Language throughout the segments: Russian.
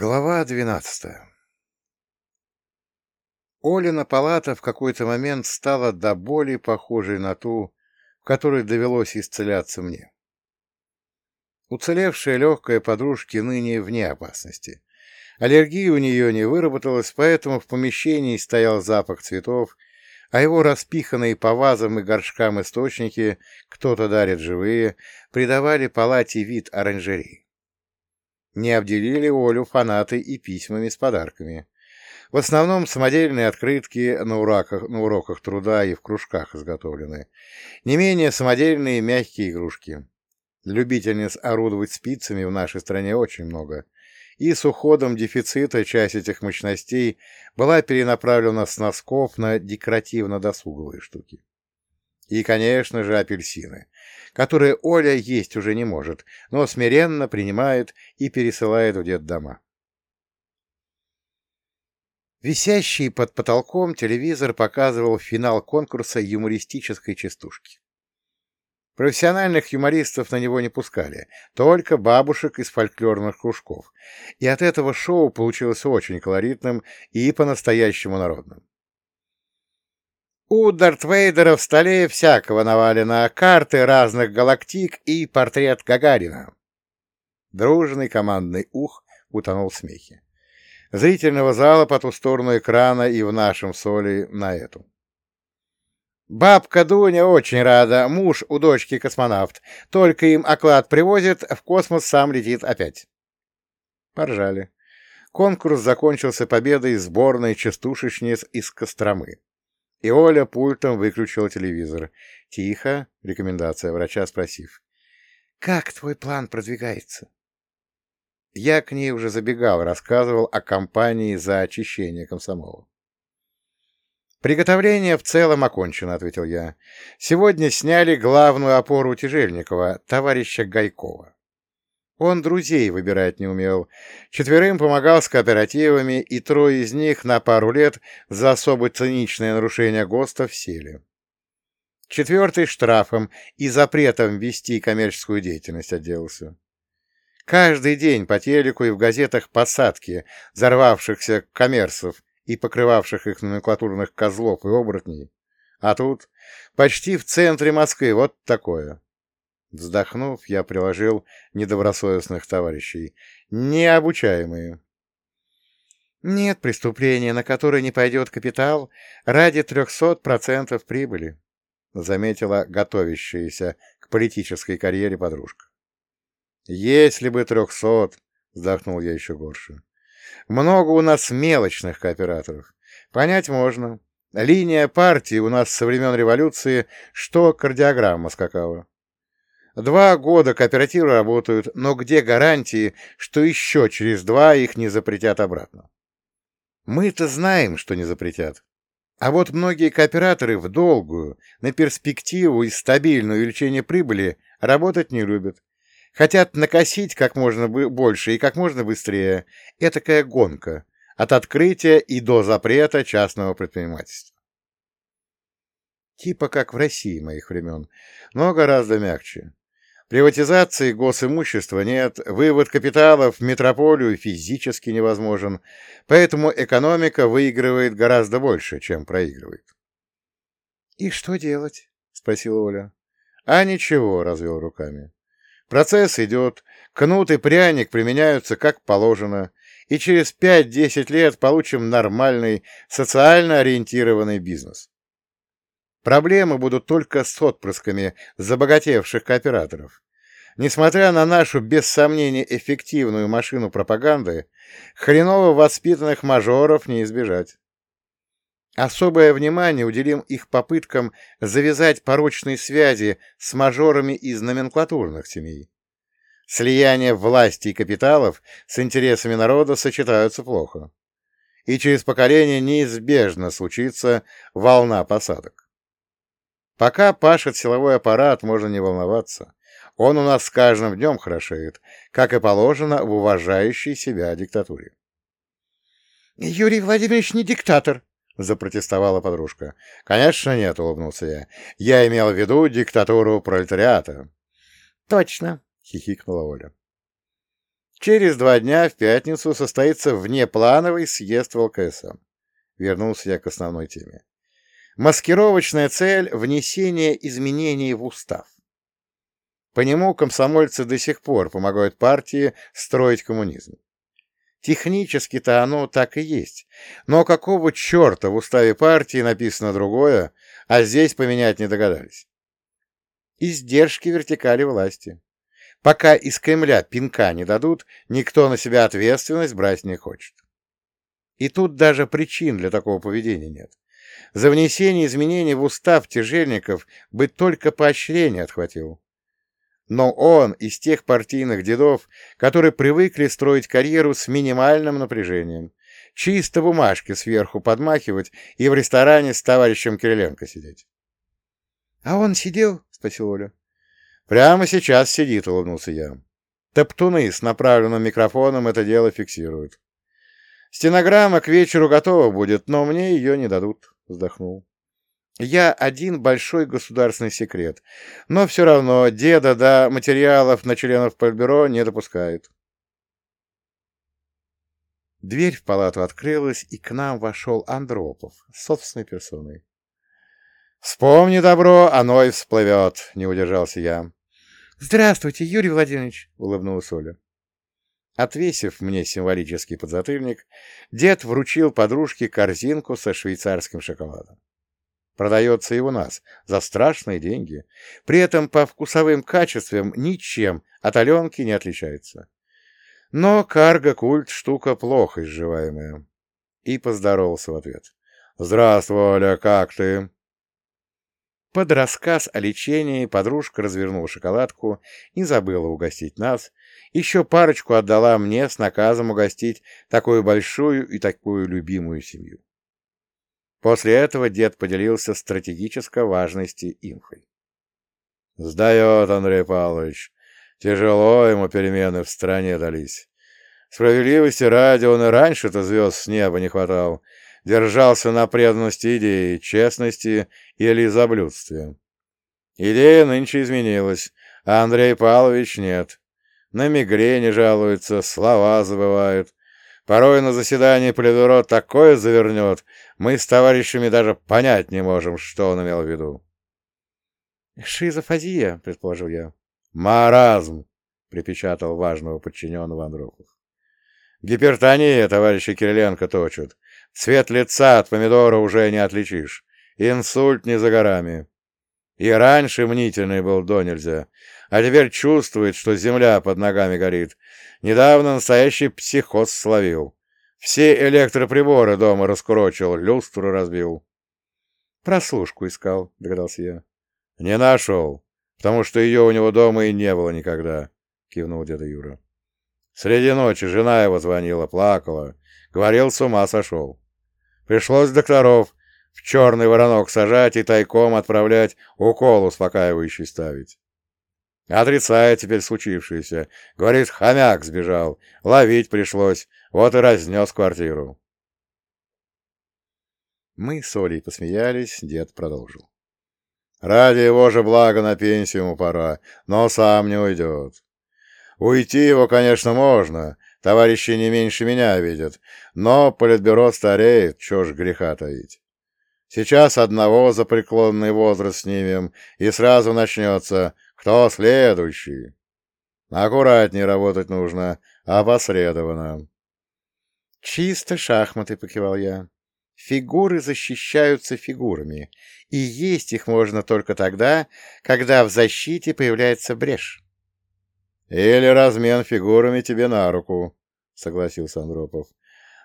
Глава двенадцатая Олина палата в какой-то момент стала до боли похожей на ту, в которой довелось исцеляться мне. Уцелевшая легкая подружки ныне вне опасности. Аллергии у нее не выработалось, поэтому в помещении стоял запах цветов, а его распиханные по вазам и горшкам источники, кто-то дарит живые, придавали палате вид оранжерей не обделили Олю фанаты и письмами с подарками. В основном самодельные открытки на уроках, на уроках труда и в кружках изготовлены. Не менее самодельные мягкие игрушки. Любительниц орудовать спицами в нашей стране очень много. И с уходом дефицита часть этих мощностей была перенаправлена с носков на декоративно-досуговые штуки. И, конечно же, апельсины, которые Оля есть уже не может, но смиренно принимает и пересылает в детдома. Висящий под потолком телевизор показывал финал конкурса юмористической частушки. Профессиональных юмористов на него не пускали, только бабушек из фольклорных кружков, и от этого шоу получилось очень колоритным и по-настоящему народным. У Дарт Вейдера в столе всякого навалено, карты разных галактик и портрет Гагарина. Дружный командный ух утонул в смехе. Зрительного зала по ту сторону экрана и в нашем соли на эту. Бабка Дуня очень рада, муж у дочки космонавт. Только им оклад привозит, в космос сам летит опять. Поржали. Конкурс закончился победой сборной частушечниц из Костромы. И Оля пультом выключила телевизор. Тихо, рекомендация врача, спросив. «Как твой план продвигается?» Я к ней уже забегал, рассказывал о кампании за очищение комсомола. «Приготовление в целом окончено», — ответил я. «Сегодня сняли главную опору Тяжельникова, товарища Гайкова. Он друзей выбирать не умел. Четверым помогал с кооперативами, и трое из них на пару лет за особо циничное нарушение ГОСТов сели. Четвертый штрафом и запретом вести коммерческую деятельность отделался. Каждый день по телеку и в газетах посадки взорвавшихся коммерсов и покрывавших их номенклатурных козлов и оборотней. А тут почти в центре Москвы вот такое. Вздохнув, я приложил недобросовестных товарищей. Необучаемые. Нет преступления, на которое не пойдет капитал ради трехсот процентов прибыли, заметила готовящаяся к политической карьере подружка. Если бы трехсот, вздохнул я еще горше. Много у нас мелочных кооператоров. Понять можно. Линия партии у нас со времен революции, что кардиограмма скакала. Два года кооперативы работают, но где гарантии, что еще через два их не запретят обратно? Мы-то знаем, что не запретят. А вот многие кооператоры в долгую, на перспективу и стабильное увеличение прибыли работать не любят. Хотят накосить как можно больше и как можно быстрее. Это такая гонка от открытия и до запрета частного предпринимательства. Типа как в России моих времен, но гораздо мягче. Приватизации госимущества нет, вывод капиталов в метрополию физически невозможен, поэтому экономика выигрывает гораздо больше, чем проигрывает. — И что делать? — спросила Оля. — А ничего, — развел руками. Процесс идет, кнут и пряник применяются как положено, и через 5-10 лет получим нормальный, социально ориентированный бизнес. Проблемы будут только с отпрысками забогатевших кооператоров. Несмотря на нашу, без сомнения, эффективную машину пропаганды, хреново воспитанных мажоров не избежать. Особое внимание уделим их попыткам завязать порочные связи с мажорами из номенклатурных семей. Слияние власти и капиталов с интересами народа сочетаются плохо. И через поколение неизбежно случится волна посадок. Пока пашет силовой аппарат, можно не волноваться. Он у нас с каждым днем хорошеет, как и положено в уважающей себя диктатуре. — Юрий Владимирович не диктатор, — запротестовала подружка. — Конечно нет, — улыбнулся я. — Я имел в виду диктатуру пролетариата. — Точно, — хихикнула Оля. через два дня, в пятницу, состоится внеплановый съезд в ЛКСМ. Вернулся я к основной теме. Маскировочная цель — внесение изменений в устав. По нему комсомольцы до сих пор помогают партии строить коммунизм. Технически-то оно так и есть. Но какого черта в уставе партии написано другое, а здесь поменять не догадались? Издержки вертикали власти. Пока из Кремля пинка не дадут, никто на себя ответственность брать не хочет. И тут даже причин для такого поведения нет. За внесение изменений в устав Тяжельников бы только поощрение отхватил. Но он из тех партийных дедов, которые привыкли строить карьеру с минимальным напряжением, чисто бумажки сверху подмахивать и в ресторане с товарищем Кириленко сидеть. — А он сидел? — спросил Оля. — Прямо сейчас сидит, — улыбнулся я. Топтуны с направленным микрофоном это дело фиксируют. Стенограмма к вечеру готова будет, но мне ее не дадут, — вздохнул. Я один большой государственный секрет, но все равно деда до материалов на членов Политбюро не допускают. Дверь в палату открылась, и к нам вошел Андропов, собственной персоной. «Вспомни добро, оно и всплывет», — не удержался я. «Здравствуйте, Юрий Владимирович», — улыбнулась Оля. Отвесив мне символический подзатыльник, дед вручил подружке корзинку со швейцарским шоколадом. Продается и у нас за страшные деньги. При этом по вкусовым качествам ничем от Аленки не отличается. Но карго-культ — штука плохо изживаемая. И поздоровался в ответ. «Здравствуй, Оля, как ты?» Под рассказ о лечении подружка развернула шоколадку, не забыла угостить нас, еще парочку отдала мне с наказом угостить такую большую и такую любимую семью. После этого дед поделился стратегической важности инфой. «Сдает, Андрей Павлович. Тяжело ему перемены в стране дались. Справедливости ради он и раньше-то звезд с неба не хватал. Держался на преданности идеи, честности и лизоблюдстве. Идея нынче изменилась, а Андрей Павлович нет. На мигрени жалуется, слова забывают. Порой на заседании Политбюро такое завернет, мы с товарищами даже понять не можем, что он имел в виду. «Шизофазия», — предположил я. «Маразм», — припечатал важного подчиненного Андропов. «Гипертония, товарищи Кириленко, точат. Цвет лица от помидора уже не отличишь. Инсульт не за горами. И раньше мнительный был до нельзя, а теперь чувствует, что земля под ногами горит. Недавно настоящий психоз словил. Все электроприборы дома раскурочил, люстру разбил. Прослушку искал, догадался я. Не нашел, потому что ее у него дома и не было никогда, кивнул деда Юра. Среди ночи жена его звонила, плакала. Говорил, с ума сошел. Пришлось докторов в черный воронок сажать и тайком отправлять укол успокаивающий ставить. Отрицает теперь случившееся. Говорит, хомяк сбежал. Ловить пришлось. Вот и разнес квартиру. Мы с Олей посмеялись, дед продолжил. Ради его же блага на пенсию ему пора, но сам не уйдет. Уйти его, конечно, можно, товарищи не меньше меня видят, но политбюро стареет, чё ж греха таить. Сейчас одного за преклонный возраст снимем, и сразу начнется «Кто следующий?» Аккуратнее работать нужно, опосредованно. «Чисто шахматы», — покивал я. «Фигуры защищаются фигурами, и есть их можно только тогда, когда в защите появляется брешь». «Или размен фигурами тебе на руку», — согласился Андропов.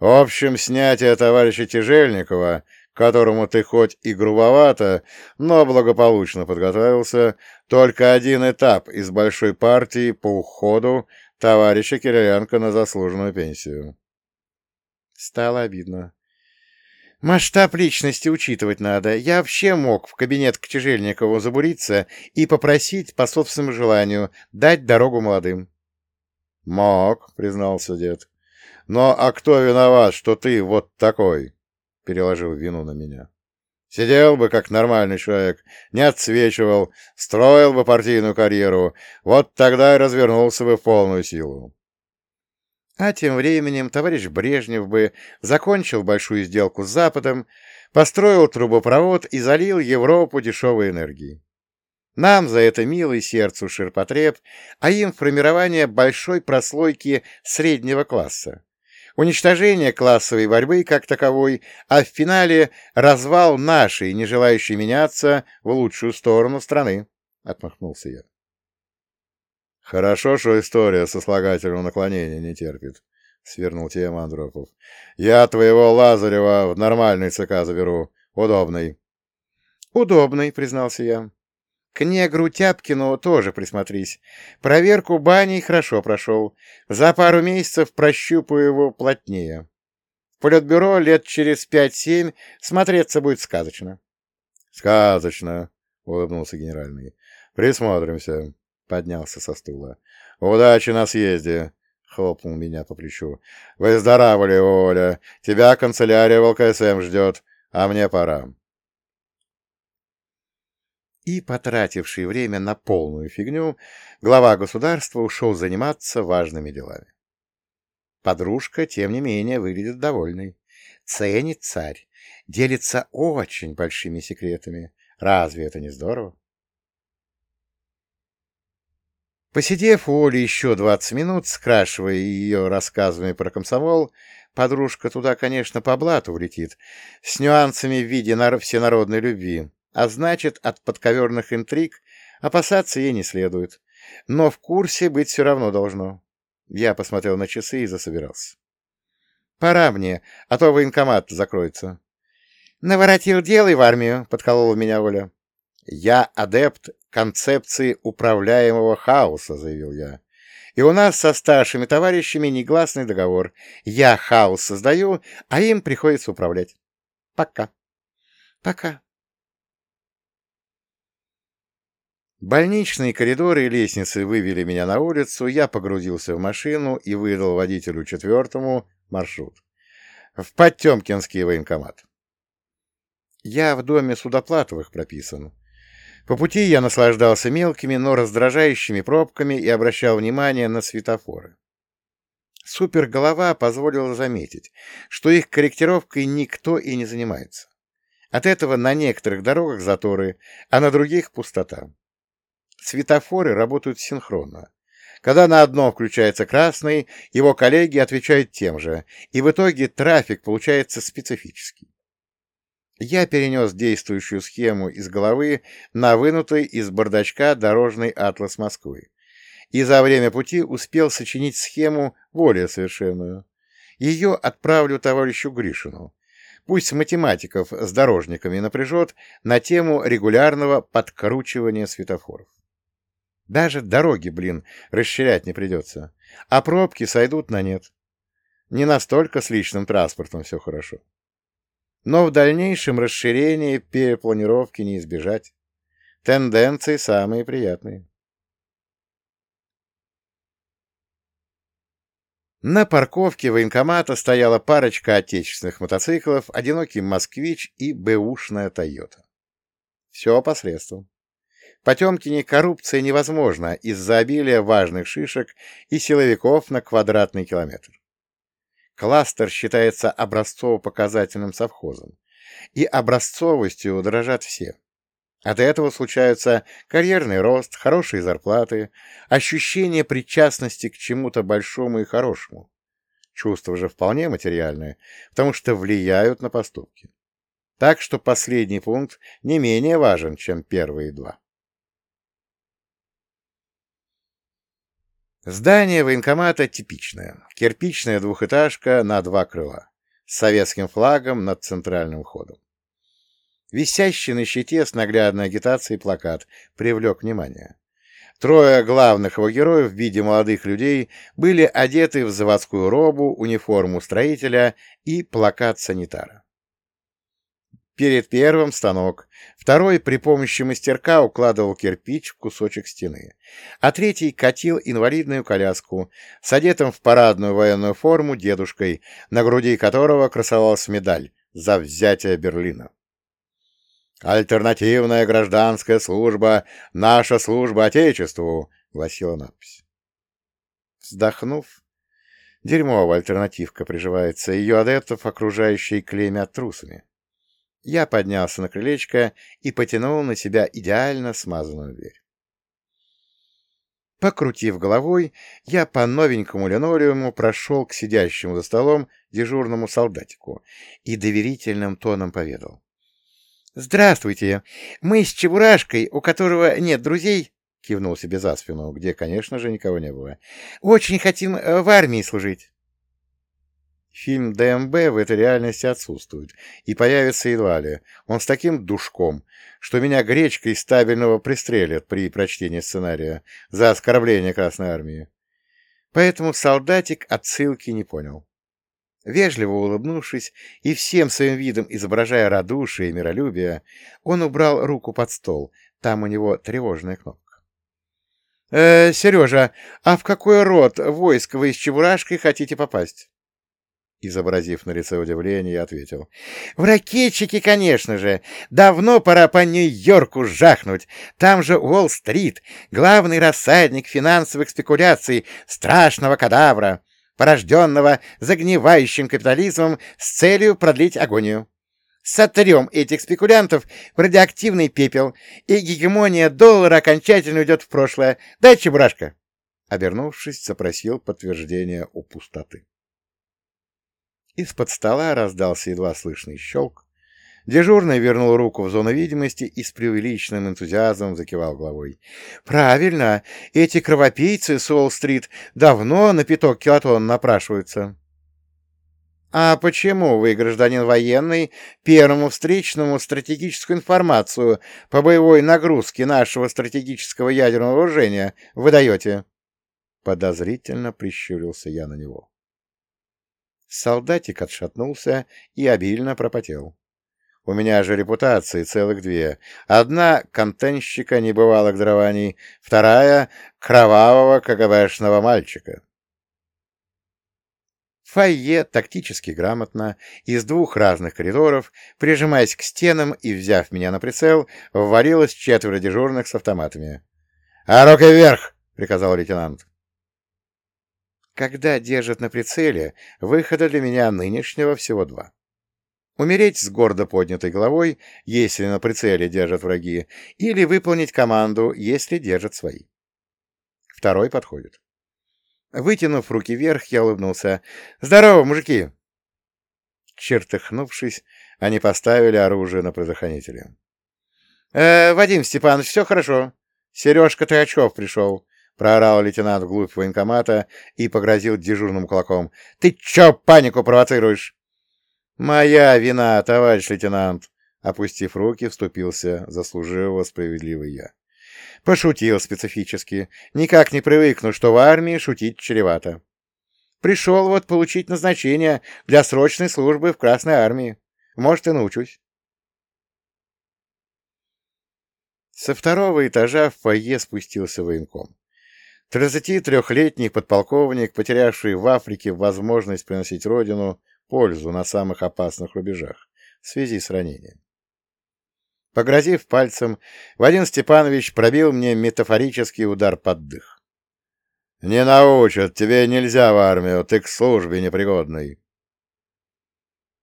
«В общем, снятие товарища Тяжельникова, которому ты хоть и грубовато, но благополучно подготовился, только один этап из большой партии по уходу товарища Кириленко на заслуженную пенсию». Стало обидно. Масштаб личности учитывать надо. Я вообще мог в кабинет к Тяжельникову забуриться и попросить по собственному желанию дать дорогу молодым. — Мог, — признался дед. — Но а кто виноват, что ты вот такой? — переложил вину на меня. Сидел бы, как нормальный человек, не отсвечивал, строил бы партийную карьеру, вот тогда и развернулся бы в полную силу. А тем временем товарищ Брежнев бы закончил большую сделку с Западом, построил трубопровод и залил Европу дешевой энергией. Нам за это милый сердцу ширпотреб, а им формирование большой прослойки среднего класса. Уничтожение классовой борьбы как таковой, а в финале развал нашей, не желающей меняться в лучшую сторону страны, — отмахнулся я. — Хорошо, что история сослагательного наклонения не терпит, — свернул тему Андропов. — Я твоего Лазарева в нормальный ЦК заберу. Удобный. — Удобный, — признался я. К негру Тяпкину тоже присмотрись. Проверку баней хорошо прошел. За пару месяцев прощупаю его плотнее. В политбюро лет через пять-семь смотреться будет сказочно. — Сказочно, — улыбнулся генеральный. — Присмотримся. — поднялся со стула. — Удачи на съезде! — хлопнул меня по плечу. — Выздоравливай, Оля! Тебя канцелярия в ЛКСМ ждет, а мне пора. И, потративший время на полную фигню, глава государства ушел заниматься важными делами. Подружка, тем не менее, выглядит довольной. Ценит царь, делится очень большими секретами. Разве это не здорово? Посидев у Оли еще двадцать минут, скрашивая ее рассказами про комсомол, подружка туда, конечно, по блату улетит, с нюансами в виде всенародной любви, а значит, от подковерных интриг опасаться ей не следует. Но в курсе быть все равно должно. Я посмотрел на часы и засобирался. «Пора мне, а то военкомат закроется». «Наворотил дел и в армию», — подколола меня Оля. «Я адепт концепции управляемого хаоса», — заявил я. «И у нас со старшими товарищами негласный договор. Я хаос создаю, а им приходится управлять. Пока». «Пока». Больничные коридоры и лестницы вывели меня на улицу, я погрузился в машину и выдал водителю четвертому маршрут. В Подтемкинский военкомат. Я в доме Судоплатовых прописан. По пути я наслаждался мелкими, но раздражающими пробками и обращал внимание на светофоры. Суперголова позволила заметить, что их корректировкой никто и не занимается. От этого на некоторых дорогах заторы, а на других пустота. Светофоры работают синхронно. Когда на одном включается красный, его коллеги отвечают тем же, и в итоге трафик получается специфический. Я перенес действующую схему из головы на вынутый из бардачка дорожный атлас Москвы. И за время пути успел сочинить схему более совершенную. Ее отправлю товарищу Гришину. Пусть математиков с дорожниками напряжет на тему регулярного подкручивания светофоров. Даже дороги, блин, расширять не придется. А пробки сойдут на нет. Не настолько с личным транспортом все хорошо но в дальнейшем расширении перепланировки не избежать. Тенденции самые приятные. На парковке военкомата стояла парочка отечественных мотоциклов, одинокий «Москвич» и бэушная «Тойота». Все посредством. Потемкине коррупция невозможна из-за обилия важных шишек и силовиков на квадратный километр. Кластер считается образцово-показательным совхозом, и образцовостью дорожат все. От этого случаются карьерный рост, хорошие зарплаты, ощущение причастности к чему-то большому и хорошему. Чувства же вполне материальные, потому что влияют на поступки. Так что последний пункт не менее важен, чем первые два. Здание военкомата типичное. Кирпичная двухэтажка на два крыла. С советским флагом над центральным входом. Висящий на щите с наглядной агитацией плакат привлек внимание. Трое главных его героев в виде молодых людей были одеты в заводскую робу, униформу строителя и плакат санитара. Перед первым станок, второй при помощи мастерка укладывал кирпич в кусочек стены, а третий катил инвалидную коляску с одетым в парадную военную форму дедушкой, на груди которого красовалась медаль за взятие Берлина. «Альтернативная гражданская служба, наша служба Отечеству», — гласила надпись. Вздохнув, Дерьмовая альтернативка приживается, ее адептов окружающие клеймят трусами. Я поднялся на крылечко и потянул на себя идеально смазанную дверь. Покрутив головой, я по новенькому линолеуму прошел к сидящему за столом дежурному солдатику и доверительным тоном поведал. — Здравствуйте! Мы с Чебурашкой, у которого нет друзей, — кивнул себе за спину, где, конечно же, никого не было, — очень хотим э, в армии служить. Фильм ДМБ в этой реальности отсутствует и появится едва ли. Он с таким душком, что меня гречкой стабильного пристрелят при прочтении сценария за оскорбление Красной Армии. Поэтому солдатик отсылки не понял. Вежливо улыбнувшись и всем своим видом изображая радушие и миролюбие, он убрал руку под стол, там у него тревожная кнопка. «Э, Сережа, а в какой род войск вы с Чебурашкой хотите попасть?» Изобразив на лице удивление, ответил. — В ракетчики, конечно же. Давно пора по Нью-Йорку жахнуть. Там же Уолл-стрит, главный рассадник финансовых спекуляций страшного кадавра, порожденного загнивающим капитализмом с целью продлить агонию. Сотрем этих спекулянтов в радиоактивный пепел, и гегемония доллара окончательно уйдет в прошлое. Дай, Чебурашка! Обернувшись, запросил подтверждение у пустоты. Из-под стола раздался едва слышный щелк. Дежурный вернул руку в зону видимости и с преувеличенным энтузиазмом закивал головой. «Правильно, эти кровопийцы с Уолл-стрит давно на пяток килотон напрашиваются». «А почему вы, гражданин военный, первому встречному стратегическую информацию по боевой нагрузке нашего стратегического ядерного вооружения выдаете?» Подозрительно прищурился я на него. Солдатик отшатнулся и обильно пропотел. У меня же репутации целых две. Одна — контентщика небывалых дарований, вторая — кровавого КГБшного мальчика. Фойе тактически грамотно, из двух разных коридоров, прижимаясь к стенам и взяв меня на прицел, ввалилось четверо дежурных с автоматами. — А руки вверх! — приказал лейтенант. Когда держат на прицеле, выхода для меня нынешнего всего два. Умереть с гордо поднятой головой, если на прицеле держат враги, или выполнить команду, если держат свои. Второй подходит. Вытянув руки вверх, я улыбнулся. «Здорово, мужики!» Чертыхнувшись, они поставили оружие на предохранителе. «Э, «Вадим Степанович, все хорошо. Сережка Ткачев пришел. — проорал лейтенант вглубь военкомата и погрозил дежурным кулаком. — Ты чё панику провоцируешь? — Моя вина, товарищ лейтенант! — опустив руки, вступился заслуживого справедливый я. Пошутил специфически. Никак не привыкну, что в армии шутить чревато. Пришел вот получить назначение для срочной службы в Красной армии. Может, и научусь. Со второго этажа в фойе спустился военком. Тридцатитрехлетний подполковник, потерявший в Африке возможность приносить родину пользу на самых опасных рубежах в связи с ранением. Погрозив пальцем, Вадим Степанович пробил мне метафорический удар под дых. «Не научат, тебе нельзя в армию, ты к службе непригодный».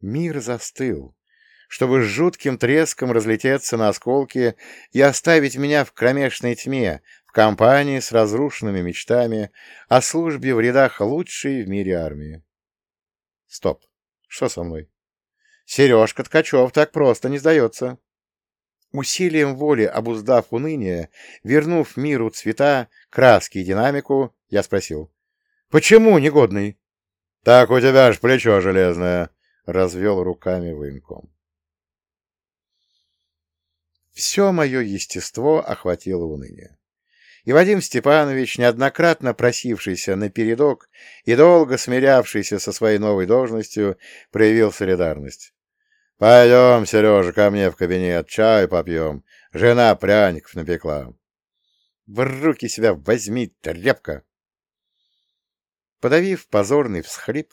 Мир застыл, чтобы с жутким треском разлететься на осколки и оставить меня в кромешной тьме, компании с разрушенными мечтами о службе в рядах лучшей в мире армии. Стоп. Что со мной? Сережка Ткачев так просто не сдается. Усилием воли обуздав уныние, вернув миру цвета, краски и динамику, я спросил. «Почему негодный?» «Так у тебя ж плечо железное», — развел руками военком. Все мое естество охватило уныние и Вадим Степанович, неоднократно просившийся на передок и долго смирявшийся со своей новой должностью, проявил солидарность. — Пойдем, Сережа, ко мне в кабинет, чай попьем. Жена пряников напекла. — В руки себя возьми, тряпка! Подавив позорный всхлип,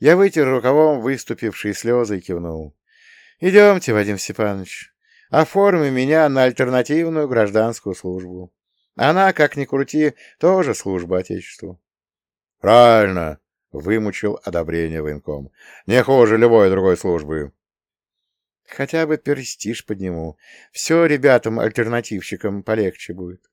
я вытер рукавом выступившие слезы и кивнул. — Идемте, Вадим Степанович, оформи меня на альтернативную гражданскую службу. Она, как ни крути, тоже служба Отечеству. — Правильно, Вымучил одобрение военком. Не хуже любой другой службы. Хотя бы престиж подниму. Все ребятам-альтернативщикам полегче будет.